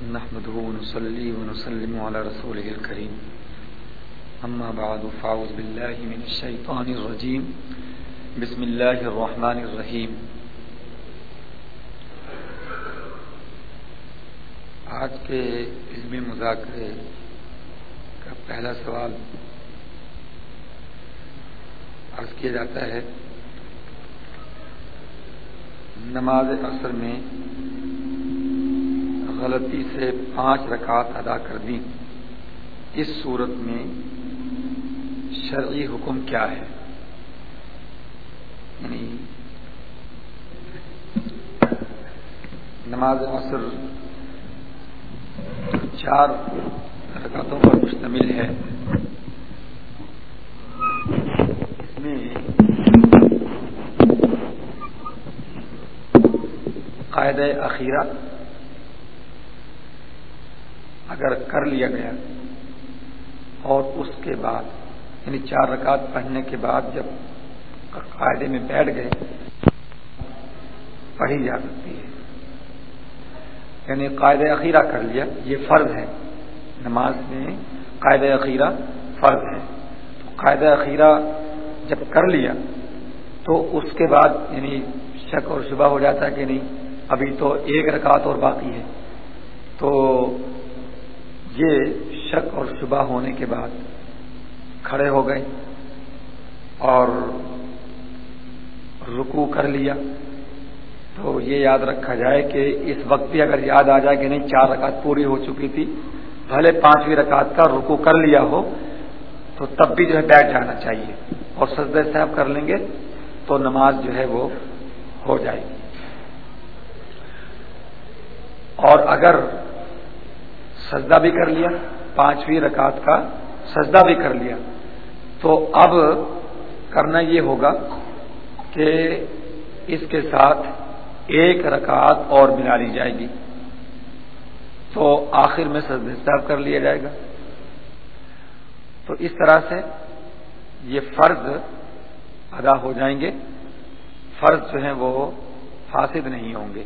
نحمده ونصلي ونسلم على رسوله الكريم. أما بعد فعوذ بالله من الشيطان الرجيم. بسم الله الرحمن الرحيم. آج کے علم مذاکرے کا پہلا سوال عرض کیا جاتا ہے، نماز اثر میں غلطی سے پانچ رکعت ادا کر دی اس صورت میں شرعی حکم کیا ہے؟ یعنی نماز عصر چار رکعتوں پر مشتمل ہے۔ اس میں قاعدہ اخیرہ اگر کر لیا گیا۔ اور اس کے بعد یعنی چار رکعت پڑھنے کے بعد جب قاعدے میں بیٹھ گئے، پڑھی جا سکتی ہے۔ یعنی قاعدہ اخیرہ کر لیا، یہ فرض ہے۔ نماز میں قاعدہ اخیرہ فرض ہے۔ تو قاعدہ اخیرہ جب کر لیا، تو اس کے بعد یعنی شک اور شبہ ہو جاتا ہے کہ نہیں، ابھی تو ایک رکعت اور باقی ہے۔ تو یہ شک اور شبہ ہونے کے بعد کھڑے ہو گئے اور رکو کر لیا۔ تو یہ یاد رکھا جائے کہ اس وقت بھی اگر یاد آ جائے کہ نہیں، چار رکعت پوری ہو چکی تھی، بھلے پانچویں رکعت کا رکو کر لیا ہو، تو تب بھی جو ہے بیٹھ جانا چاہیے۔ اور سجدہ صاحب کر لیں گے تو نماز جو ہے وہ ہو جائے گی۔ اور اگر سجدہ بھی کر لیا، پانچویں رکعت کا سجدہ بھی کر لیا۔ تو اب کرنا یہ ہوگا کہ اس کے ساتھ ایک رکعت اور ملا لی جائے گی۔ تو آخر میں سجد صاحب کر لیا جائے گا۔ تو اس طرح سے یہ فرض ادا ہو جائیں گے۔ فرض جو ہیں وہ فاسد نہیں ہوں گے۔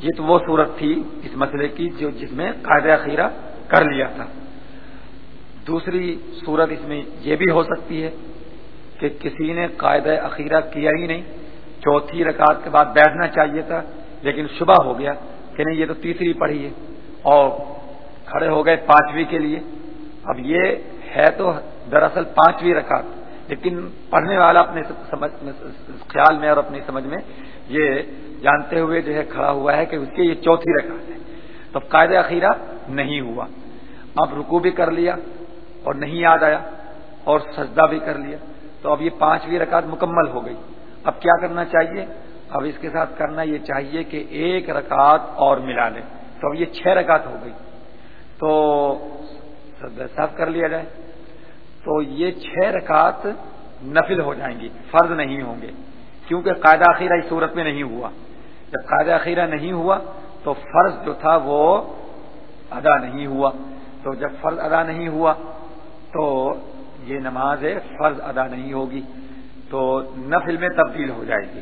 یہ تو وہ صورت تھی اس مسئلے کی جو جس میں قاعدہ خیرہ کر لیا تھا۔ دوسری صورت اس میں یہ بھی ہو سکتی ہے کہ کسی نے قاعدہ اخیرہ کیا ہی نہیں۔ چوتھی رکعت کے بعد بیٹھنا چاہیے تھا، لیکن شبہ ہو گیا کہ نہیں، یہ تو تیسری پڑھی ہے۔ اور کھڑے ہو گئے پانچویں کے لیے۔ اب یہ ہے تو دراصل پانچویں رکعت۔ لیکن پڑھنے والا اپنے سمجھ خیال میں اور اپنی سمجھ میں یہ جانتے ہوئے جو ہے کھڑا ہوا ہے کہ اس کی یہ چوتھی رکعت ہے۔ تو قاعدہ اخیرہ نہیں ہوا۔ اب رکو بھی کر لیا اور نہیں یاد آیا اور سجدہ بھی کر لیا۔ تو اب یہ پانچویں رکعت مکمل ہو گئی۔ اب کیا کرنا چاہیے؟ اب اس کے ساتھ کرنا یہ چاہیے کہ ایک رکعت اور ملا لیں۔ تو اب یہ چھ رکعت ہو گئی۔ تو سجدہ صاحب کر لیا جائے۔ تو یہ چھ رکعت نفل ہو جائیں گی، فرض نہیں ہوں گے۔ کیونکہ قاعدہ اخیرہ اس صورت میں نہیں ہوا۔ جب قاعدہ اخیرہ نہیں ہوا تو فرض جو تھا وہ ادا نہیں ہوا۔ تو جب فرض ادا نہیں ہوا تو یہ نماز فرض ادا نہیں ہوگی۔ تو نفل میں تبدیل ہو جائے گی۔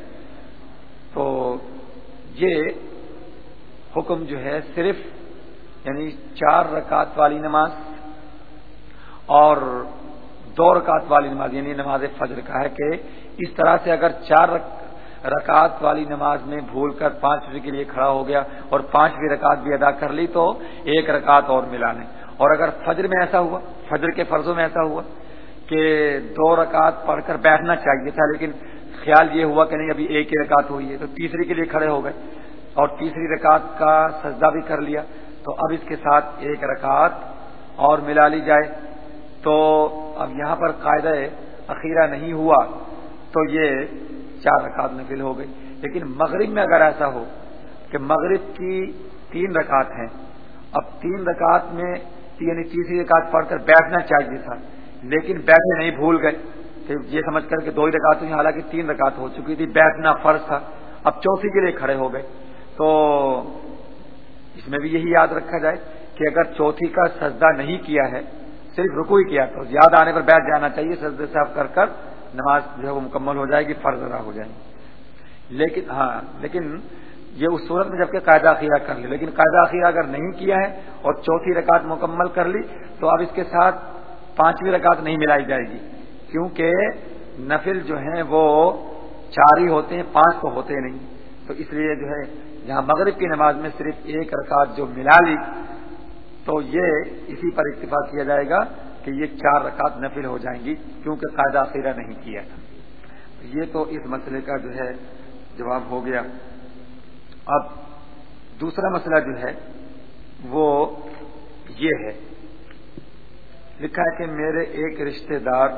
تو یہ حکم جو ہے صرف یعنی چار رکعت والی نماز اور دو رکعت والی نماز یعنی نماز فجر کا ہے کہ اس طرح سے اگر چار رکعت والی نماز میں بھول کر پانچ کے لیے کھڑا ہو گیا اور پانچویں رکعت بھی ادا کر لی تو ایک رکعت اور ملا لیں اور اگر فجر میں ایسا ہوا، فجر کے فرضوں میں ایسا ہوا کہ دو رکعت پڑھ کر بیٹھنا چاہیے تھا، لیکن خیال یہ ہوا کہ نہیں، ابھی ایک ہی رکعت ہوئی ہے، تو تیسری کے لیے کھڑے ہو گئے اور تیسری رکعت کا سجدہ بھی کر لیا۔ تو اب اس کے ساتھ ایک رکعت اور ملا لی جائے۔ تو اب یہاں پر قاعدہ اخیرہ نہیں ہوا تو یہ چار رکعت نفل ہو گئی۔ لیکن مغرب میں اگر ایسا ہو کہ مغرب کی تین رکعت ہیں، اب تین رکعت میں یعنی تیسری رکعت پڑھ کر بیٹھنا چاہیے تھا، لیکن بیٹھے نہیں بھول گئے۔ کہ یہ سمجھ کر کہ دو ہی رکعت ہوئی حالانکہ تین رکعت ہو چکی تھی، بیٹھنا فرض تھا۔ اب چوتھی کے لیے کھڑے ہو گئے۔ تو اس میں بھی یہی یاد رکھا جائے کہ اگر چوتھی کا سجدہ نہیں کیا ہے صرف رکو ہی کیا تو یاد آنے پر بیٹھ جانا چاہیے سجدے صاحب کر کر نماز جو ہے وہ مکمل ہو جائے گی، فرض ادا ہو جائے گی۔ لیکن ہاں لیکن یہ اس صورت میں جبکہ قاعدہ خیرہ کر لی لیکن قاعدہ خیرہ اگر نہیں کیا ہے اور چوتھی رکعت مکمل کر لی، تو اب اس کے ساتھ پانچویں رکعت نہیں ملائی جائے گی۔ کیونکہ نفل جو ہیں وہ چار ہی ہوتے ہیں، پانچ تو ہوتے نہیں۔ تو اس لیے جو ہے جہاں مغرب کی نماز میں صرف ایک رکعت جو ملا لی تو یہ اسی پر اتفاق کیا جائے گا کہ یہ چار رکعت نفل ہو جائیں گی، کیونکہ قاعدہ خیرہ نہیں کیا۔ تھا یہ تو اس مسئلے کا جو ہے جواب ہو گیا۔ اب دوسرا مسئلہ جو ہے وہ یہ ہے۔ لکھا ہے کہ میرے ایک رشتہ دار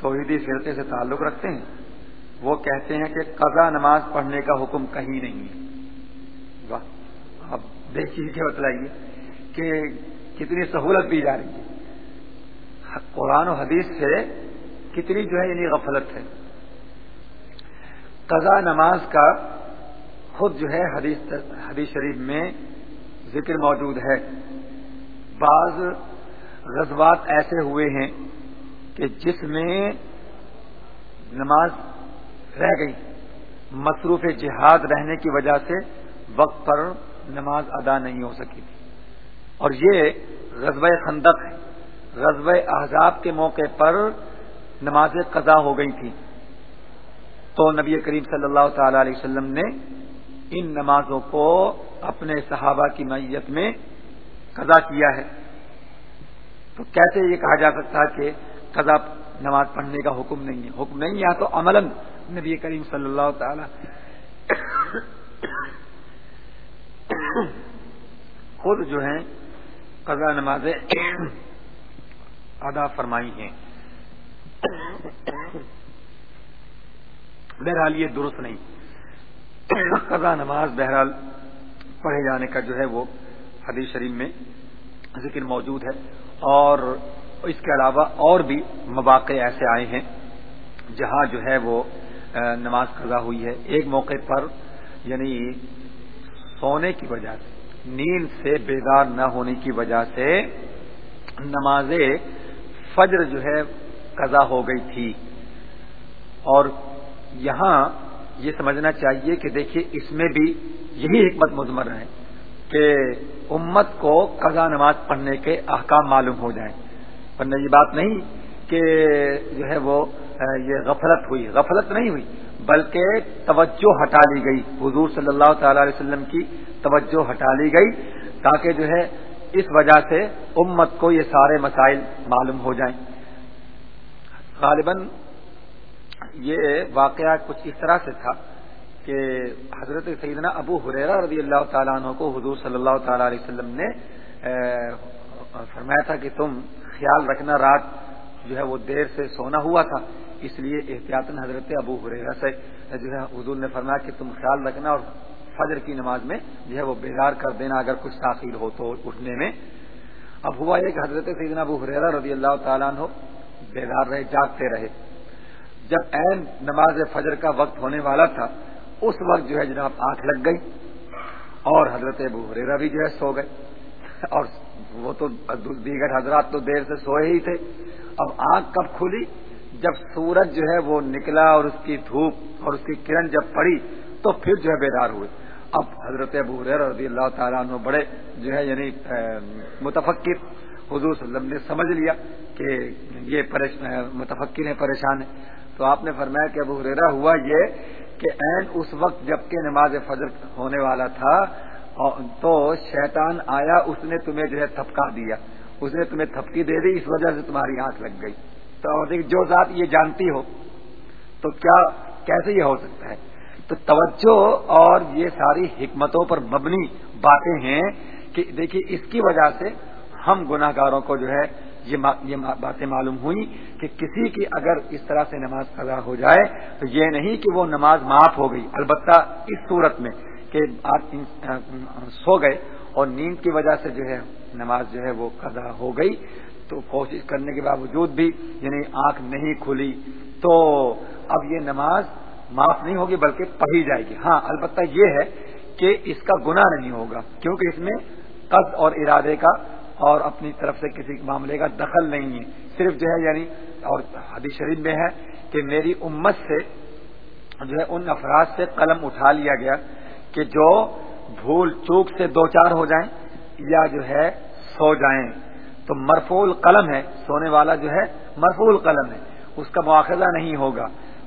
توحیدی فرقے سے تعلق رکھتے ہیں۔ وہ کہتے ہیں کہ قضا نماز پڑھنے کا حکم کہیں نہیں ہے۔ واہ، اب دیکھیے کیا بتلائیے۔ کہ کتنی سہولت دی جا رہی ہے۔ قرآن و حدیث سے کتنی جو ہے یعنی غفلت ہے۔ قضا نماز کا خود جو ہے حدیث حدیث شریف میں ذکر موجود ہے۔ بعض غزوات ایسے ہوئے ہیں کہ جس میں نماز رہ گئی۔ مصروف جہاد رہنے کی وجہ سے وقت پر نماز ادا نہیں ہو سکی تھی۔ اور یہ غزب خندق ہے غزب احزاب کے موقع پر نماز قضا ہو گئی تھی۔ تو نبی کریم صلی اللہ تعالی علیہ وسلم نے ان نمازوں کو اپنے صحابہ کی میت میں قضا کیا ہے۔ تو کیسے یہ کہا جا سکتا ہے کہ قضا نماز پڑھنے کا حکم نہیں ہے؟ حکم نہیں یا تو عمل نبی کریم صلی اللہ تعالی خود جو ہیں قضا نمازیں ادا فرمائی ہیں۔ بہرحال یہ درست نہیں۔ قضا نماز بہرحال پڑھے جانے کا جو ہے وہ حدیث شریف میں ذکر موجود ہے۔ اور اس کے علاوہ اور بھی مواقع ایسے آئے ہیں جہاں جو ہے وہ نماز قضا ہوئی ہے۔ ایک موقع پر یعنی سونے کی وجہ سے نیند سے بیدار نہ ہونے کی وجہ سے نماز فجر جو ہے قضا ہو گئی تھی۔ اور یہاں یہ سمجھنا چاہیے کہ دیکھیے اس میں بھی یہی حکمت مضمر ہے کہ امت کو قضا نماز پڑھنے کے احکام معلوم ہو جائیں۔ ورنہ یہ بات نہیں کہ جو ہے وہ، یہ غفلت ہوئی۔ غفلت نہیں ہوئی۔ بلکہ توجہ ہٹا لی گئی۔ حضور صلی اللہ تعالی علیہ وسلم کی توجہ ہٹا لی گئی تاکہ جو ہے اس وجہ سے امت کو یہ سارے مسائل معلوم ہو جائیں۔ غالباً یہ واقعہ کچھ اس طرح سے تھا کہ حضرت سیدنا ابو حریرا رضی اللہ تعالیٰ عنہ کو حضور صلی اللہ تعالی علیہ وسلم نے فرمایا تھا کہ تم خیال رکھنا، رات جو ہے وہ دیر سے سونا ہوا تھا۔ اس لیے احتیاط حضرت ابو حریرا سے جو ہے حضور نے فرمایا کہ تم خیال رکھنا اور فجر کی نماز میں جو ہے وہ بیدار کر دینا اگر کچھ تاخیر ہو تو اٹھنے میں۔ اب ہوا یہ کہ حضرت سیدنا ابو حریرا رضی اللہ تعالیٰ عنہ بیدار رہے، جاگتے رہے۔ جب این نماز فجر کا وقت ہونے والا تھا، اس وقت جو ہے جناب آنکھ لگ گئی اور حضرت ابو حریرا بھی جو ہے سو گئے۔ اور وہ تو دیگر حضرات تو دیر سے سوئے ہی تھے۔ اب آنکھ کب کھلی؟ جب سورج جو ہے وہ نکلا اور اس کی دھوپ اور اس کی کرن جب پڑی تو پھر جو ہے بیدار ہوئے۔ اب حضرت ابو حریر رضی اللہ تعالیٰ عنہ بڑے جو ہے یعنی متفقر حضور صلی اللہ علیہ وسلم نے سمجھ لیا کہ یہ متفقر ہیں پریشان ہیں۔ تو آپ نے فرمایا کہ ابو ہریرا ہوا یہ کہ این اس وقت جبکہ نماز فجر ہونے والا تھا تو شیطان آیا، اس نے تمہیں جو ہے تھپکا دیا۔ اس نے تمہیں تھپکی دے دی، اس وجہ سے تمہاری آنکھ لگ گئی۔ تو جو ذات یہ جانتی ہو، تو کیا، کیسے یہ ہو سکتا ہے؟ تو توجہ اور یہ ساری حکمتوں پر مبنی باتیں ہیں کہ دیکھیے، اس کی وجہ سے ہم گناہ گاروں کو جو ہے، یہ باتیں معلوم ہوئی کہ کسی کی اگر اس طرح سے نماز قضا ہو جائے، تو یہ نہیں کہ وہ نماز معاف ہو گئی۔ البتہ اس صورت میں کہ آپ سو گئے اور نیند کی وجہ سے جو ہے، نماز جو ہے وہ قضا ہو گئی۔ تو کوشش کرنے کے باوجود بھی یعنی آنکھ نہیں کھلی۔ تو اب یہ نماز معاف نہیں ہوگی بلکہ پڑھی جائے گی۔ ہاں البتہ یہ ہے کہ اس کا گناہ نہیں ہوگا، کیونکہ اس میں قصد اور ارادے کا اور اپنی طرف سے کسی معاملے کا دخل نہیں ہے۔ صرف جو ہے یعنی اور حدیث شریف میں ہے کہ میری امت سے جو ہے ان افراد سے قلم اٹھا لیا گیا کہ جو بھول چوک سے دو چار ہو جائیں یا جو ہے سو جائیں۔ تو مرفول قلم ہے، سونے والا جو ہے مرفول قلم ہے، اس کا مواخذہ نہیں ہوگا۔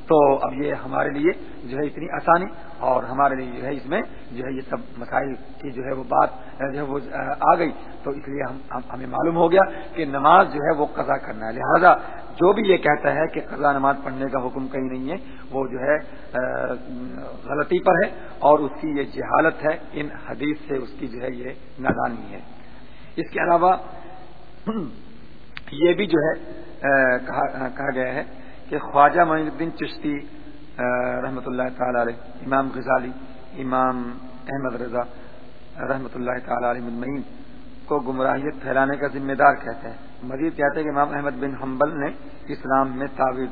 تو اب یہ ہمارے لیے جو ہے اتنی آسانی اور ہمارے لیے جو ہے اس میں جو ہے یہ سب مسائل کی جو ہے وہ بات، جو ہے وہ، آ گئی۔ تو اس لیے ہم ہمیں معلوم ہو گیا کہ نماز جو ہے وہ قضا کرنا ہے۔ لہذا جو بھی یہ کہتا ہے کہ قضا نماز پڑھنے کا حکم کہیں نہیں ہے، وہ جو ہے غلطی پر ہے اور اس کی یہ جہالت ہے۔ ان حدیث سے اس کی جو ہے یہ نادانی ہے۔ اس کے علاوہ یہ بھی جو ہے کہا گیا ہے کہ خواجہ معین الدین چشتی رحمۃ اللہ تعالی علیہ، امام غزالی، امام احمد رضا رحمۃ اللہ تعالی علیہ مدمعین کو گمراہیت پھیلانے کا ذمہ دار کہتے ہیں۔ مزید کہتے ہیں کہ امام احمد بن حنبل نے اسلام میں تعویذ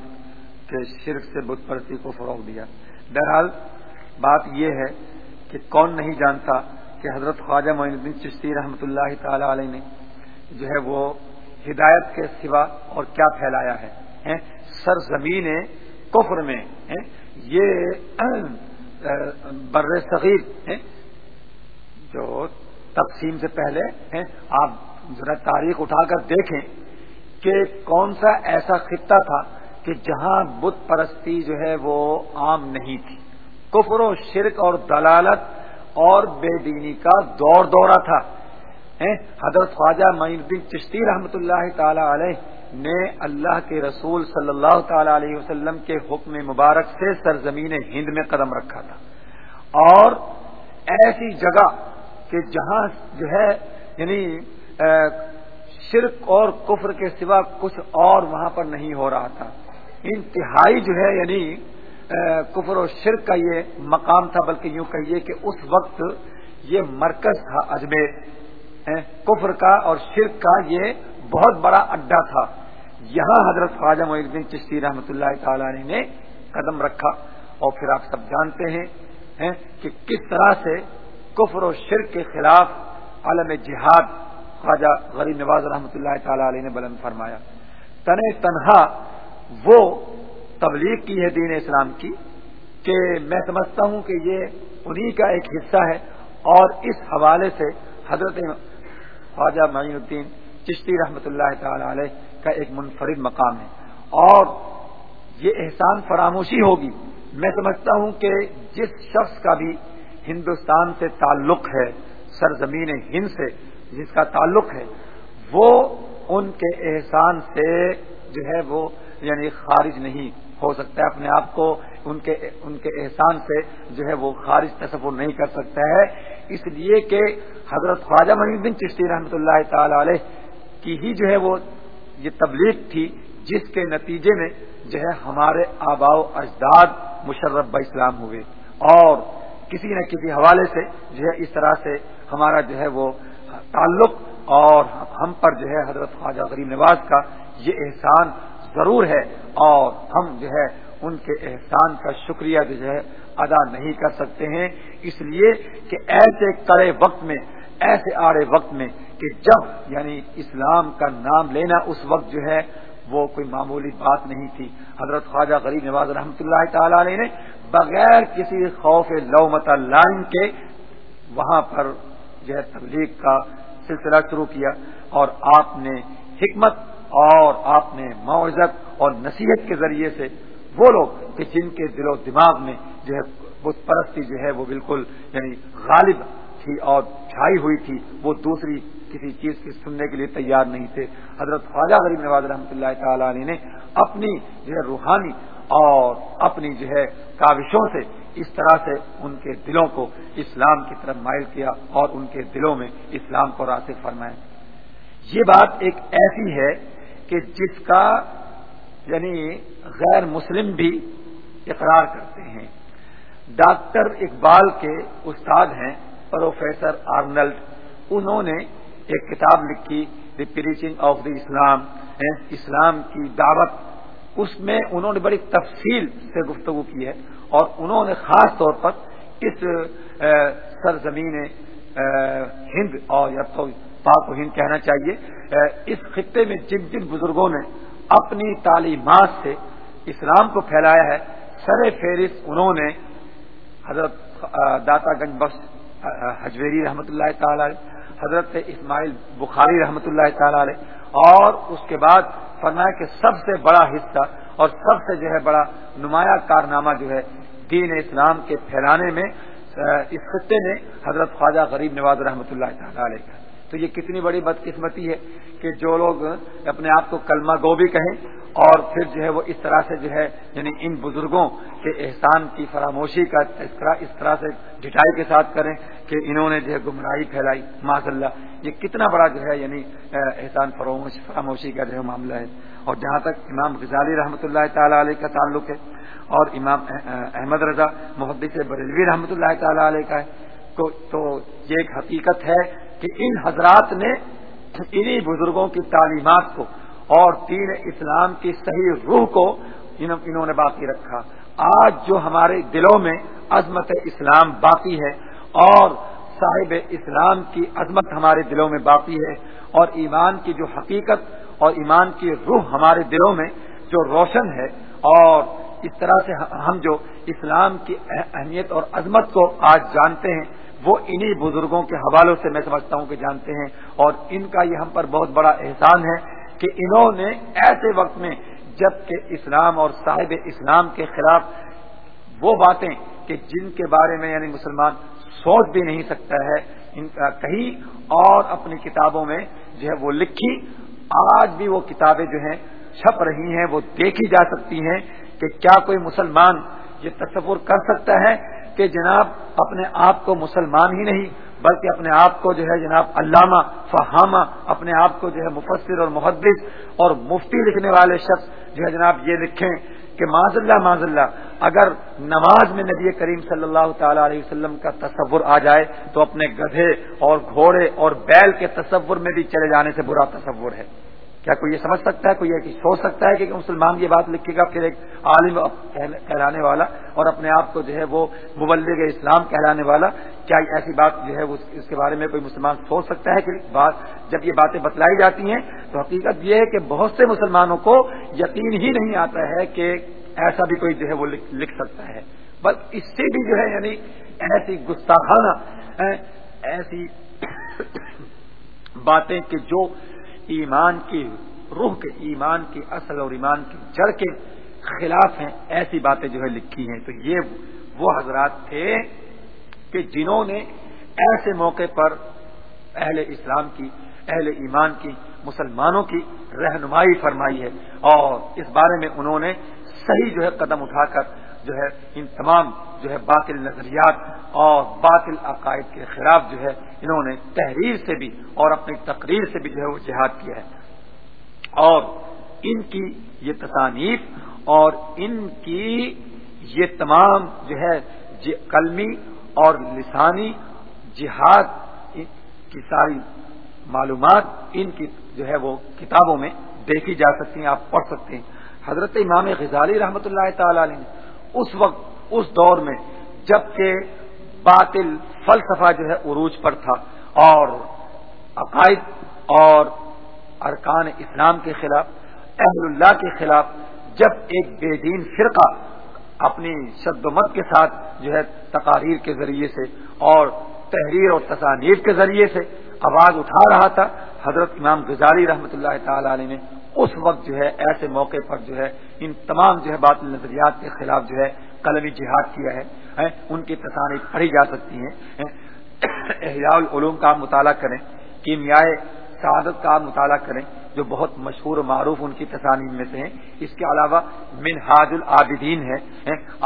کے شرک سے بت پرستی کو فروغ دیا۔ بہرحال، بات یہ ہے کہ کون نہیں جانتا کہ حضرت خواجہ معین الدین چشتی رحمۃ اللہ تعالی علیہ نے جو ہے وہ ہدایت کے سوا اور کیا پھیلایا ہے سر زمین کفر میں یہ بر صغیر جو تقسیم سے پہلے آپ ذرا تاریخ اٹھا کر دیکھیں کہ کون سا ایسا خطہ تھا کہ جہاں بت پرستی جو ہے وہ عام نہیں تھی۔ کفر و شرک اور دلالت اور بے دینی کا دور دورہ تھا۔ حضرت خواجہ معین الدین چشتی رحمۃ اللہ تعالی علیہ نے اللہ کے رسول صلی اللہ تعالی علیہ وسلم کے حکم مبارک سے سرزمین ہند میں قدم رکھا تھا۔ اور ایسی جگہ کہ جہاں جو ہے یعنی شرک اور کفر کے سوا کچھ اور وہاں پر نہیں ہو رہا تھا۔ انتہائی جو ہے یعنی کفر و شرک کا یہ مقام تھا، بلکہ یوں کہیے کہ اس وقت یہ مرکز تھا اجمیر۔ کفر کا اور شرک کا، یہ بہت بڑا اڈا تھا۔ یہاں حضرت خواجہ الدین چشتی رحمۃ اللہ تعالی نے قدم رکھا اور پھر آپ سب جانتے ہیں کہ کس طرح سے کفر و شرک کے خلاف عالم جہاد خواجہ غریب نواز رحمۃ اللہ تعالی علیہ نے بلند فرمایا۔ تن تنہا وہ تبلیغ کی ہے دین اسلام کی کہ میں سمجھتا ہوں کہ یہ انہی کا ایک حصہ ہے اور اس حوالے سے حضرت خواجہ معین الدین چشتی رحمۃ اللہ تعالی علیہ کا ایک منفرد مقام ہے۔ اور یہ احسان فراموشی ہوگی۔ میں سمجھتا ہوں کہ جس شخص کا بھی ہندوستان سے تعلق ہے، سرزمین ہند سے جس کا تعلق ہے، وہ ان کے احسان سے جو ہے وہ یعنی خارج نہیں ہو سکتا ہے اپنے آپ کو ان کے ان کے احسان سے جو ہے وہ خارج تصور نہیں کر سکتا ہے۔ اس لیے کہ حضرت خواجہ منی بن چشتی رحمۃ اللہ تعالی علیہ کی ہی جو ہے وہ یہ تبلیغ تھی، جس کے نتیجے میں جو ہے ہمارے آبا و اجداد مشرف اسلام ہوئے۔ اور کسی نہ کسی حوالے سے جو ہے اس طرح سے ہمارا جو ہے وہ تعلق اور ہم پر جو ہے حضرت خواجہ غریب نواز کا یہ احسان ضرور ہے اور ہم جو ہے ان کے احسان کا شکریہ جو ہے ادا نہیں کر سکتے ہیں۔ اس لیے کہ ایسے کڑے وقت میں ایسے آڑے وقت میں کہ جب یعنی اسلام کا نام لینا اس وقت جو ہے وہ کوئی معمولی بات نہیں تھی۔ حضرت خواجہ غریب نواز رحمۃ اللہ تعالی علیہ نے بغیر کسی خوف لومت لائن کے وہاں پر جو ہے تبلیغ کا سلسلہ شروع کیا اور آپ نے حکمت اور آپ نے معذت اور نصیحت کے ذریعے سے وہ لوگ کہ جن کے دل و دماغ میں جو ہے بت پرستی جو ہے وہ بالکل یعنی غالب تھی اور چھائی ہوئی تھی، وہ دوسری کسی چیز کی سننے کے لیے تیار نہیں تھے۔ حضرت خواجہ غریب نواز رحمۃ اللہ تعالی علیہ نے اپنی جو ہے روحانی اور اپنی جو ہے کاوشوں سے اس طرح سے ان کے دلوں کو اسلام کی طرف مائل کیا اور ان کے دلوں میں اسلام کو راسک فرمایا۔ یہ بات ایک ایسی ہے کہ جس کا یعنی غیر مسلم بھی اقرار کرتے ہیں۔ ڈاکٹر اقبال کے استاد ہیں۔ پروفیسر آرنلڈ انہوں نے ایک کتاب لکھی دی پریچنگ آف دی اسلام اسلام کی دعوت۔ اس میں انہوں نے بڑی تفصیل سے گفتگو کی ہے اور انہوں نے خاص طور پر اس سرزمین ہند اور یا تو پاک و ہند کہنا چاہیے اس خطے میں جن جن بزرگوں نے اپنی تعلیمات سے اسلام کو پھیلایا ہے سر فہرست انہوں نے حضرت داتا گنج بخش حجویری رحمۃ اللہ تعالی حضرت اسماعیل بخاری رحمۃ اللہ تعالی علیہ، اور اس کے بعد فرمایا کہ سب سے بڑا حصہ اور سب سے جو ہے بڑا نمایاں کارنامہ جو ہے دین اسلام کے پھیلانے میں اس خطے نے حضرت خواجہ غریب نواز رحمۃ اللہ تعالی علیہ۔ کا تو یہ کتنی بڑی بدقسمتی ہے کہ جو لوگ اپنے آپ کو کلمہ گو بھی کہیں اور پھر جو ہے وہ اس طرح سے جو ہے یعنی ان بزرگوں کے احسان کی فراموشی کا اس طرح سے ڈٹائی کے ساتھ کریں کہ انہوں نے جو ہے گمراہی پھیلائی۔ ماض اللہ یہ کتنا بڑا جو ہے یعنی احسان فراموشی کا جو ہے معاملہ ہے۔ اور جہاں تک امام غزالی رحمۃ اللہ تعالی علیہ کا تعلق ہے اور امام احمد رضا محدث بریلوی رحمۃ اللہ تعالی علیہ کا ہے تو یہ ایک حقیقت ہے کہ ان حضرات نے انہی بزرگوں کی تعلیمات کو اور دین اسلام کی صحیح روح کو انہوں نے باقی رکھا۔ آج جو ہمارے دلوں میں عظمت اسلام باقی ہے اور صاحب اسلام کی عظمت ہمارے دلوں میں باقی ہے اور ایمان کی جو حقیقت اور ایمان کی روح ہمارے دلوں میں جو روشن ہے اور اس طرح سے ہم جو اسلام کی اہمیت اور عظمت کو آج جانتے ہیں وہ انہی بزرگوں کے حوالوں سے میں سمجھتا ہوں کہ جانتے ہیں اور ان کا یہ ہم پر بہت بڑا احسان ہے کہ انہوں نے ایسے وقت میں جبکہ اسلام اور صاحب اسلام کے خلاف وہ باتیں کہ جن کے بارے میں یعنی مسلمان سوچ بھی نہیں سکتا ہے، ان کا کہیں اور اپنی کتابوں میں جو ہے وہ لکھی، آج بھی وہ کتابیں جو ہیں چھپ رہی ہیں، وہ دیکھی جا سکتی ہیں کہ کیا کوئی مسلمان یہ تصور کر سکتا ہے کہ جناب اپنے آپ کو مسلمان ہی نہیں، بلکہ اپنے آپ کو جو ہے جناب علامہ، فہامہ، اپنے آپ کو جو ہے مفسر اور محدث اور مفتی لکھنے والے شخص جو ہے جناب یہ لکھیں کہ معذ اللہ معذ اللہ اگر نماز میں نبی کریم صلی اللہ تعالی علیہ وسلم کا تصور آ جائے تو اپنے گدھے اور گھوڑے اور بیل کے تصور میں بھی چلے جانے سے برا تصور ہے۔ کیا کوئی یہ سمجھ سکتا ہے؟ کوئی یہ سوچ سکتا ہے کہ مسلمان یہ بات لکھے گا، پھر ایک عالم کہلانے والا اور اپنے آپ کو جو ہے وہ مبلغ اسلام کہلانے والا، کیا ایسی بات جو ہے اس کے بارے میں کوئی مسلمان سوچ سکتا ہے کہ بات جب یہ باتیں بتلائی جاتی ہیں تو حقیقت یہ ہے کہ بہت سے مسلمانوں کو یقین ہی نہیں آتا ہے کہ ایسا بھی کوئی جو ہے وہ لکھ سکتا ہے۔ بس اس سے بھی جو ہے یعنی ایسی گستاخانہ ایسی باتیں کہ جو ایمان کی، روح کے ایمان کی، اصل اور ایمان کی جڑ کے خلاف ہیں، ایسی باتیں جو ہے لکھی ہیں۔ تو یہ وہ حضرات تھے کہ جنہوں نے ایسے موقع پر اہل اسلام کی، اہل ایمان کی، مسلمانوں کی رہنمائی فرمائی ہے۔ اور اس بارے میں انہوں نے صحیح جو ہے قدم اٹھا کر جو ہے ان تمام جو ہے باطل نظریات اور باطل عقائد کے خلاف جو ہے انہوں نے تحریر سے بھی اور اپنی تقریر سے بھی جو ہے وہ جہاد کیا ہے۔ اور ان کی یہ تصانیف اور ان کی یہ تمام جو ہے جی قلمی اور لسانی جہاد کی ساری معلومات ان کی جو ہے وہ کتابوں میں دیکھی جا سکتی ہیں، آپ پڑھ سکتے ہیں۔ حضرت امام غزالی رحمۃ اللہ تعالی علیہ نے اس وقت، اس دور میں، جبکہ باطل فلسفہ جو ہے عروج پر تھا اور عقائد اور ارکان اسلام کے خلاف، اہل اللہ کے خلاف جب ایک بے دین فرقہ اپنی شد و مت کے ساتھ جو ہے تقاریر کے ذریعے سے اور تحریر اور تصانیر کے ذریعے سے آواز اٹھا رہا تھا، حضرت امام غزالی رحمۃ اللہ تعالی علیہ نے اس وقت جو ہے ایسے موقع پر جو ہے ان تمام جو ہے باطل نظریات کے خلاف جو ہے قلمی جہاد کیا ہے ان کی تصانیف پڑھی جا سکتی ہیں احیاء العلوم کا مطالعہ کریں، کیمیائے سعادت کا مطالعہ کریں، جو بہت مشہور و معروف ان کی تصانیم میں سے ہیں۔ اس کے علاوہ منہاج العابدین ہے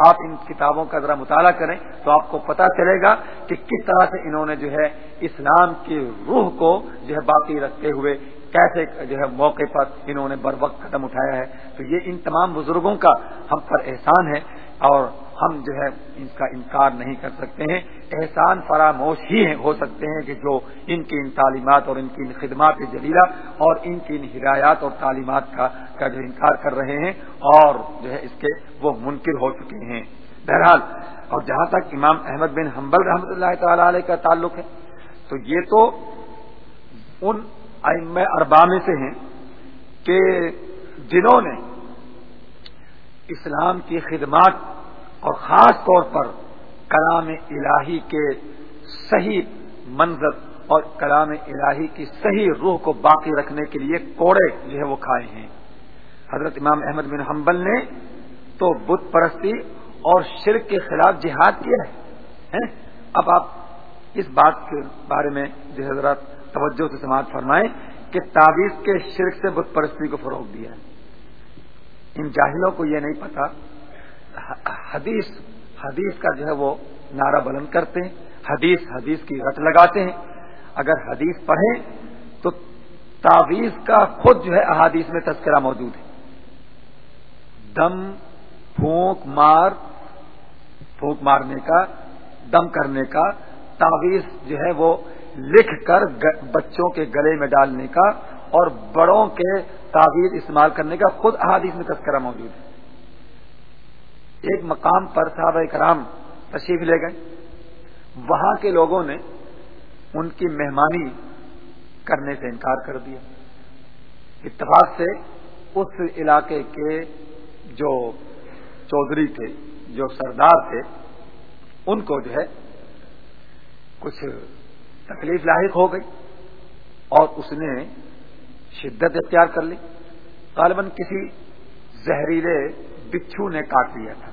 آپ ان کتابوں کا ذرا مطالعہ کریں تو آپ کو پتہ چلے گا کہ کس طرح سے انہوں نے جو ہے اسلام کی روح کو جو ہے باقی رکھتے ہوئے کیسے جو ہے موقع پر انہوں نے بر وقت قدم اٹھایا ہے، تو یہ ان تمام بزرگوں کا ہم پر احسان ہے اور ہم جو ہے ان کا انکار نہیں کر سکتے ہیں۔ احسان فراموش ہی ہو سکتے ہیں کہ جو ان کی ان تعلیمات اور ان کی ان خدمات جلیلہ اور ان کی ان ہدایات اور تعلیمات کا کا جو انکار کر رہے ہیں اور جو ہے اس کے وہ منکر ہو چکے ہیں۔ بہرحال، اور جہاں تک امام احمد بن حنبل رحمۃ اللہ تعالی علیہ کا تعلق ہے، تو یہ تو ان ام اربا میں سے ہیں کہ جنہوں نے اسلام کی خدمات اور خاص طور پر کلام الہی کے صحیح منظر اور کلام الہی کی صحیح روح کو باقی رکھنے کے لیے کوڑے جو ہے وہ کھائے ہیں۔ حضرت امام احمد بن حنبل نے تو بت پرستی اور شرک کے خلاف جہاد کیا ہے اب آپ اس بات کے بارے میں جو حضرات توجہ سے سماعت فرمائیں کہ تعویذ کے شرک سے بت پرستی کو فروغ دیا ان جاہلوں کو یہ نہیں پتا، حدیث حدیث کا جو ہے وہ نعرہ بلند کرتے ہیں، حدیث حدیث کی رٹ لگاتے ہیں۔ اگر حدیث پڑھیں تو تعویذ کا خود جو ہے احادیث میں تذکرہ موجود ہے۔ دم، پھونک مار، پھونک مارنے کا، دم کرنے کا تعویذ جو ہے وہ لکھ کر بچوں کے گلے میں ڈالنے کا اور بڑوں کے تعویذ استعمال کرنے کا خود احادیث میں تذکرہ موجود ہے۔ ایک مقام پر صحابہ کرام تشریف لے گئے۔ وہاں کے لوگوں نے ان کی مہمانی کرنے سے انکار کر دیا۔ اتفاق سے اس علاقے کے جو چودھری تھے، جو سردار تھے، ان کو جو ہے کچھ تکلیف لاحق ہو گئی اور اس نے شدت اختیار کر لی۔ غالباً کسی زہریلے بچھو نے کاٹ لیا تھا۔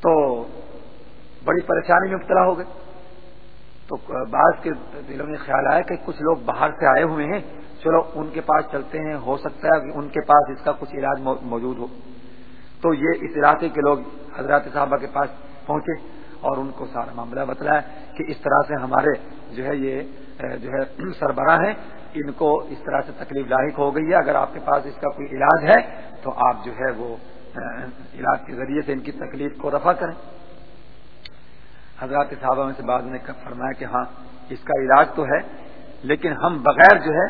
تو بڑی پریشانی میں مبتلا ہو گئے۔ تو بعض کے دلوں میں خیال آیا کہ کچھ لوگ باہر سے آئے ہوئے ہیں۔ چلو ان کے پاس چلتے ہیں۔ ہو سکتا ہے کہ ان کے پاس اس کا کچھ علاج موجود ہو۔ تو یہ اس علاقے کے لوگ حضرات صاحبہ کے پاس پہنچے۔ اور ان کو سارا معاملہ بتلایا کہ اس طرح سے ہمارے جو ہے یہ جو ہے سربراہ ہیں، ان کو اس طرح سے تکلیف لاحق ہو گئی ہے۔ اگر آپ کے پاس اس کا کوئی علاج ہے تو آپ جو ہے وہ علاج کے ذریعے سے ان کی تکلیف کو رفع کریں۔ حضرات صاحبہ میں سے بعد نے فرمایا کہ ہاں اس کا علاج تو ہے، لیکن ہم بغیر جو ہے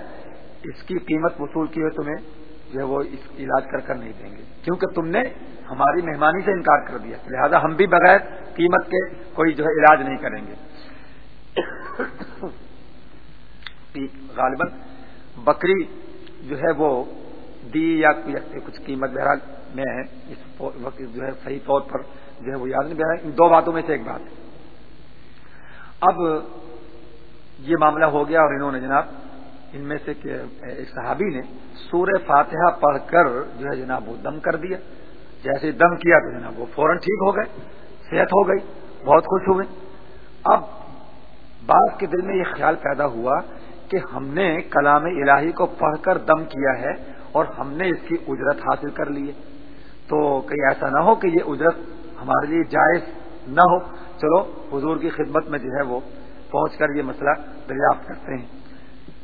اس کی قیمت وصول کی ہوئے تمہیں جو ہے وہ اس علاج کر کر نہیں دیں گے۔ کیونکہ تم نے ہماری مہمانی سے انکار کر دیا۔ لہذا ہم بھی بغیر قیمت کے کوئی جو ہے علاج نہیں کریں گے۔ غالباً بکری جو ہے وہ دی یا کچھ قیمت بہرحال میں ہے۔ اس وقت جو ہے صحیح طور پر جو ہے وہ یاد نہیں بہرحال۔ ان دو باتوں میں سے ایک بات۔ ہے اب یہ معاملہ ہو گیا اور انہوں نے جناب ان میں سے ایک صحابی نے سورہ فاتحہ پڑھ کر جو ہے جناب وہ دم کر دیا۔ جیسے دم کیا تو جناب وہ فوراً ٹھیک ہو گئے، صحت ہو گئی، بہت خوش ہوئے۔ اب بعض کے دل میں یہ خیال پیدا ہوا کہ ہم نے کلام الہی کو پڑھ کر دم کیا ہے اور ہم نے اس کی اجرت حاصل کر لی ہے۔ تو کہیں ایسا نہ ہو کہ یہ اجرت ہمارے لیے جائز نہ ہو۔ چلو، حضور کی خدمت میں جو ہے وہ پہنچ کر یہ مسئلہ دریافت کرتے ہیں۔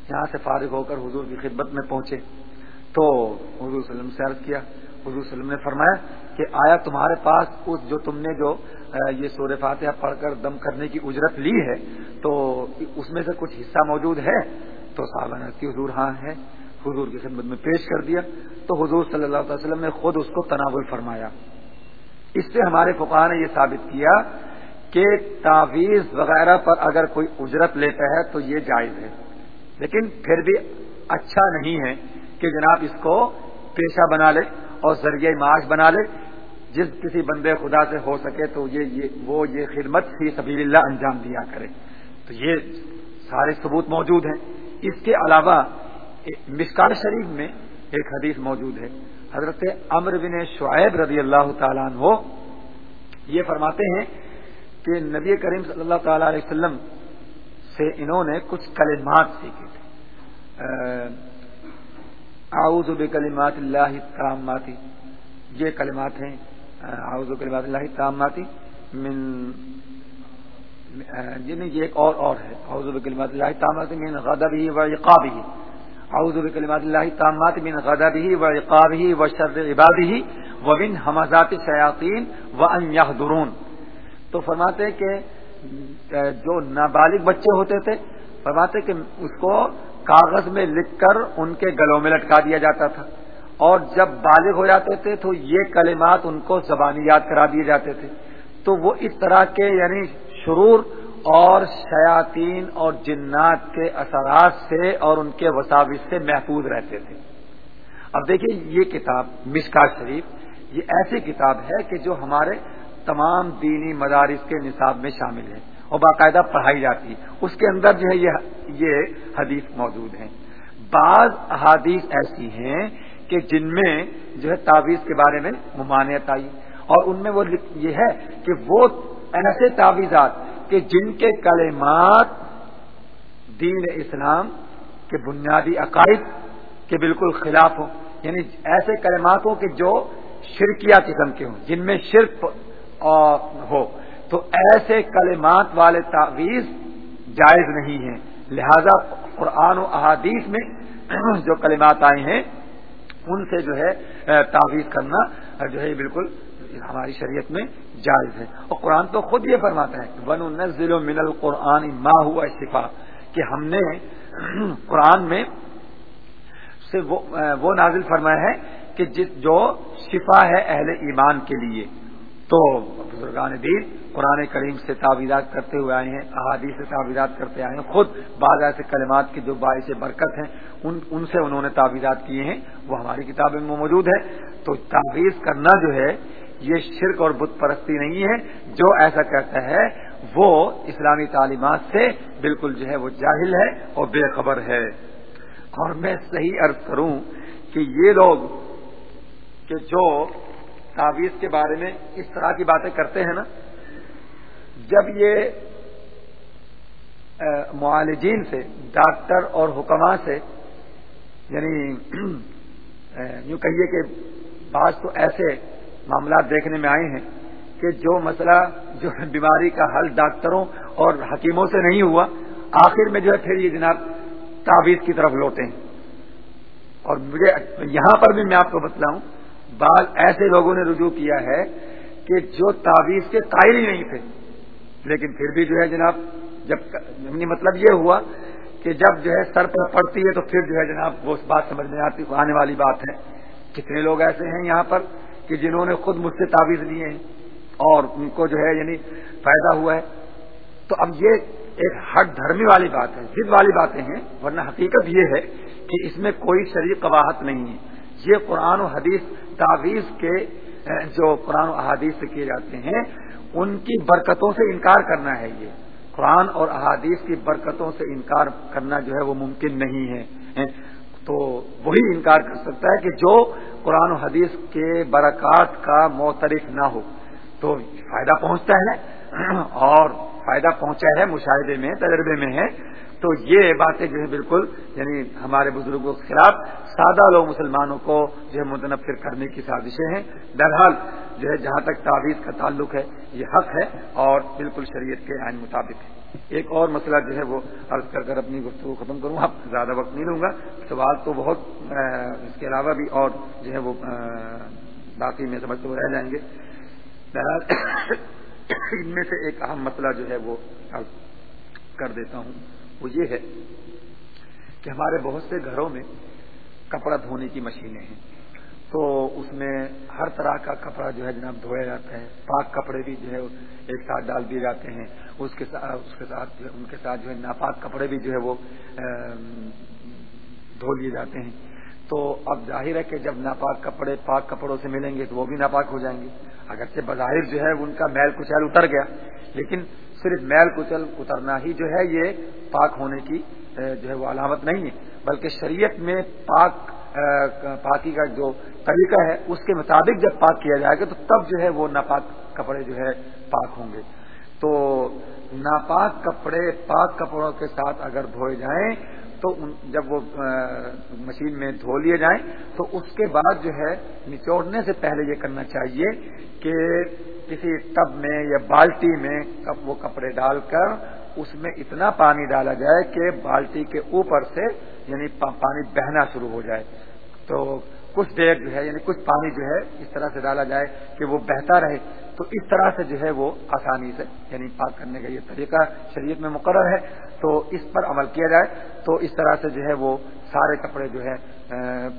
یہاں سے فارغ ہو کر حضور کی خدمت میں پہنچے تو حضور وسلم سے عرض کیا، حضور وسلم نے فرمایا کہ آیا تمہارے پاس اس جو تم نے جو یہ سور فاتحہ پڑھ کر دم کرنے کی اجرت لی ہے، تو اس میں سے کچھ حصہ موجود ہے؟ تو صاحب کی حضور ہاں ہے حضور کی خدمت میں پیش کر دیا۔ تو حضور صلی اللہ علیہ وسلم نے خود اس کو تناول فرمایا۔ اس سے ہمارے فقہ نے یہ ثابت کیا کہ تعویذ وغیرہ پر اگر کوئی اجرت لیتا ہے تو یہ جائز ہے۔ لیکن پھر بھی اچھا نہیں ہے کہ جناب اس کو پیشہ بنا لے اور ذریعہ معاش بنا لے۔ جس کسی بندے خدا سے ہو سکے تو یہ یہ، وہ یہ خدمت فی سبیل اللہ انجام دیا کرے۔ تو یہ سارے ثبوت موجود ہیں۔ اس کے علاوہ مسکار شریف میں ایک حدیث موجود ہے۔ حضرت امر بن شعیب رضی اللہ تعالیٰ عنہ یہ فرماتے ہیں کہ نبی کریم صلی اللہ تعالی علیہ وسلم سے انہوں نے کچھ کلمات سیکھے تھے۔ اعوذ بکلمات اللہ تاماتی یہ کلمات ہیں اعوذ بکلمات اللہ تاماتی من یعنی یہ ایک اور اور ہے۔ اعوذ بکلمات اللہ تاماتی من غضبه وعقابه اعوذ بکلمات اللہ تامات من غضبه وعقابه وشر عباده ومن همزات الشیاطین وان يحضرون تو فرماتے کہ جو نابالغ بچے ہوتے تھے، فرماتے کہ اس کو کاغذ میں لکھ کر ان کے گلوں میں لٹکا دیا جاتا تھا۔ اور جب بالغ ہو جاتے تھے تو یہ کلمات ان کو زبانی یاد کرا دیے جاتے تھے۔ تو وہ اس طرح کے یعنی شرور اور شیاطین اور جنات کے اثرات سے اور ان کے وساوس سے محفوظ رہتے تھے۔ اب دیکھیے یہ کتاب مشکا شریف، یہ ایسی کتاب ہے کہ جو ہمارے تمام دینی مدارس کے نصاب میں شامل ہے اور باقاعدہ پڑھائی جاتی ہے۔ اس کے اندر جو ہے یہ حدیث موجود ہیں۔ بعض احادیث ایسی ہیں کہ جن میں جو ہے تعویذ کے بارے میں ممانعت آئی اور ان میں وہ یہ ہے کہ وہ ایسے تعویذات کہ جن کے کلمات دین اسلام کے بنیادی عقائد کے بالکل خلاف ہوں۔ یعنی ایسے کلمات ہوں کہ جو شرکیہ قسم کے ہوں، جن میں شرک ہو۔ تو ایسے کلمات والے تعویذ جائز نہیں ہیں۔ لہذا قرآن و احادیث میں جو کلمات آئے ہیں، ان سے جو ہے تعویذ کرنا جو ہے، بالکل ہماری شریعت میں جائز ہے۔ اور قرآن تو خود یہ فرماتا ہے ون نزل و من القرآن ما ہوا شفا کہ ہم نے قرآن میں سے وہ نازل فرمایا ہے کہ جو شفا ہے اہل ایمان کے لیے۔ تو بزرگان دین قرآن کریم سے تعویذات کرتے ہوئے آئے ہیں احادی سے تعویذات کرتے آئے ہیں، خود بعض ایسے کلمات کے جو باعث برکت ہیں، ان ان سے انہوں نے تعویذات کیے ہیں، وہ ہماری کتابیں میں موجود ہے تو تعویذ کرنا جو ہے، یہ شرک اور بت پرستی نہیں ہے۔ جو ایسا کہتا ہے، وہ اسلامی تعلیمات سے بالکل جو ہے، وہ جاہل ہے اور بے خبر ہے۔ اور میں صحیح عرض کروں کہ یہ لوگ کہ جو تعویذ کے بارے میں اس طرح کی باتیں کرتے ہیں نا، جب یہ معالجین سے، ڈاکٹر اور حکمہ سے یعنی یوں کہیے کہ بعض تو ایسے معاملات دیکھنے میں آئے ہیں کہ جو مسئلہ، جو ہے، بیماری کا حل ڈاکٹروں اور حکیموں سے نہیں ہوا، آخر میں جو ہے، پھر یہ جناب تعویذ کی طرف لوٹے ہیں۔ اور مجھے یہاں پر بھی میں آپ کو بتلاؤں بعض ایسے لوگوں نے رجوع کیا ہے کہ جو تعویذ کے قائل ہی نہیں تھے۔ لیکن پھر بھی جو ہے جناب، جب یعنی مطلب یہ ہوا کہ جب جو ہے سر پر پڑتی ہے تو پھر جو ہے جناب وہ اس بات سمجھ میں آتی، آنے والی بات ہے۔ کتنے لوگ ایسے ہیں یہاں پر کہ جنہوں نے خود مجھ سے تعویذ لیے ہیں اور ان کو جو ہے یعنی فائدہ ہوا ہے۔ تو اب یہ ایک ہٹ دھرمی والی بات ہے، ضد والی باتیں ہیں، ورنہ حقیقت یہ ہے کہ اس میں کوئی شریف قواہت نہیں ہے۔ یہ قرآن و حدیث تعویذ کے جو قرآن و احادیث سے کیے جاتے ہیں، ان کی برکتوں سے انکار کرنا ہے یہ۔ قرآن اور احادیث کی برکتوں سے انکار کرنا جو ہے وہ ممکن نہیں ہے تو وہی انکار کر سکتا ہے کہ جو قرآن و حدیث کے برکات کا موترف نہ ہو۔ تو فائدہ پہنچتا ہے، اور فائدہ پہنچا ہے مشاہدے میں، تجربے میں ہے۔ تو یہ باتیں جو ہے بالکل یعنی ہمارے بزرگوں کے خلاف سادہ لوگ مسلمانوں کو جو ہے متنفر کرنے کی سازشیں ہیں۔ بہرحال جو ہے جہاں تک تعویذ کا تعلق ہے، یہ حق ہے اور بالکل شریعت کے آئین مطابق ہے۔ ایک اور مسئلہ جو ہے وہ عرض کر کر اپنی گفتگو ختم کروں، اب زیادہ وقت نہیں لوں گا۔ سوال تو بہت اس کے علاوہ بھی اور جو ہے وہ باقی میں سمجھتے ہوئے رہ جائیں گے۔ بہرحال ان میں سے ایک اہم مسئلہ جو ہے وہ کر دیتا ہوں۔ وہ یہ ہے کہ ہمارے بہت سے گھروں میں کپڑا دھونے کی مشینیں ہیں۔ تو اس میں ہر طرح کا کپڑا جو ہے جناب دھویا جاتا ہے۔ پاک کپڑے بھی جو ہے ایک ساتھ ڈال دیے جاتے ہیں۔ اس کے ساتھ اس کے ساتھ ان کے ساتھ جو ہے ناپاک کپڑے بھی جو ہے وہ دھو لیے جاتے ہیں۔ تو اب ظاہر ہے کہ جب ناپاک کپڑے پاک کپڑوں سے ملیں گے تو وہ بھی ناپاک ہو جائیں گے۔ اگرچہ بظاہر جو ہے ان کا میل کچل اتر گیا، لیکن صرف میل کچل اترنا ہی جو ہے یہ پاک ہونے کی جو ہے وہ علامت نہیں ہے، بلکہ شریعت میں پاک پاکی کا جو طریقہ ہے، اس کے مطابق جب پاک کیا جائے گا تو تب جو ہے وہ ناپاک کپڑے جو ہے پاک ہوں گے۔ تو ناپاک کپڑے پاک کپڑوں کے ساتھ اگر دھوئے جائیں تو جب وہ مشین میں دھو لیے جائیں، تو اس کے بعد جو ہے، نچوڑنے سے پہلے یہ کرنا چاہیے کہ کسی ٹب میں یا بالٹی میں وہ کپڑے ڈال کر اس میں اتنا پانی ڈالا جائے کہ بالٹی کے اوپر سے یعنی پانی بہنا شروع ہو جائے۔ تو کچھ دیر جو ہے یعنی کچھ پانی جو ہے، اس طرح سے ڈالا جائے کہ وہ بہتا رہے۔ تو اس طرح سے جو ہے وہ آسانی سے یعنی پاک کرنے کا یہ طریقہ شریعت میں مقرر ہے۔ تو اس پر عمل کیا جائے تو اس طرح سے جو ہے وہ سارے کپڑے جو ہے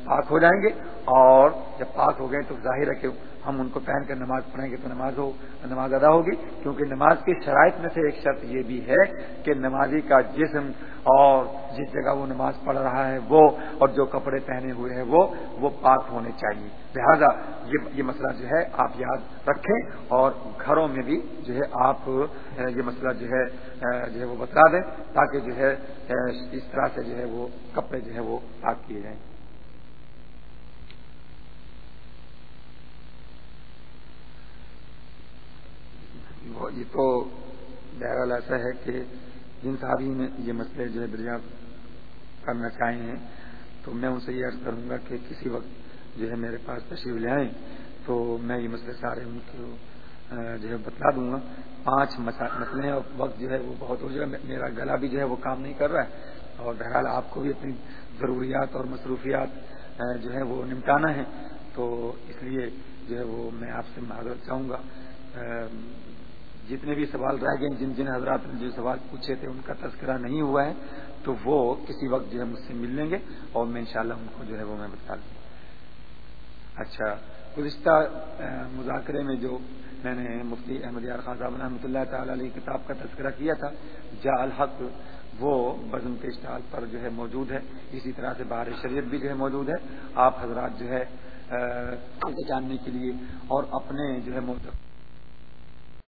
پاک ہو جائیں گے۔ اور جب پاک ہو گئے تو ظاہر ہے کہ ہم ان کو پہن کر نماز پڑھیں گے تو نماز ہو نماز ادا ہوگی، کیونکہ نماز کی شرائط میں سے ایک شرط یہ بھی ہے کہ نمازی کا جسم اور جس جگہ وہ نماز پڑھ رہا ہے وہ اور جو کپڑے پہنے ہوئے ہیں وہ وہ پاک ہونے چاہیے۔ لہذا یہ مسئلہ جو ہے آپ یاد رکھیں اور گھروں میں بھی جو ہے آپ یہ مسئلہ جو ہے جو ہے وہ بتا دیں تاکہ جو ہے اس طرح سے جو ہے وہ کپڑے جو ہے وہ پاک کیے جائیں۔ یہ تو بہرحال ایسا ہے کہ جن صحابی میں یہ مسئلے جو ہے دریافت کرنا چاہیں ہیں، تو میں ان سے یہ عرض کروں گا کہ کسی وقت جو ہے میرے پاس تشریف لے آئیں، تو میں یہ مسئلے سارے ان کو جو ہے بتلا دوں گا۔ پانچ مسئلے ہیں اور وقت جو ہے وہ بہت ہو جائے گا میرا گلا بھی جو ہے وہ کام نہیں کر رہا ہے۔ اور بہرحال آپ کو بھی اپنی ضروریات اور مصروفیات جو ہے وہ نمٹانا ہے، تو اس لیے جو ہے وہ میں آپ سے معذرت چاہوں گا۔ جتنے بھی سوال رہ گئے، جن جن حضرات نے جو سوال پوچھے تھے، ان کا تذکرہ نہیں ہوا ہے، تو وہ کسی وقت جو ہے مجھ سے مل لیں گے اور میں انشاءاللہ ان کو جو ہے وہ میں بتا دوں۔ اچھا گزشتہ مذاکرے میں جو میں نے مفتی احمد یار خان صاحب رحمۃ اللہ تعالی علیہ کتاب کا تذکرہ کیا تھا، جا الحق، وہ بزم کے اشتہار پر جو ہے موجود ہے۔ اسی طرح سے باہر شریعت بھی جو ہے موجود ہے۔ آپ حضرات جو ہے جاننے کے لیے اور اپنے جو ہے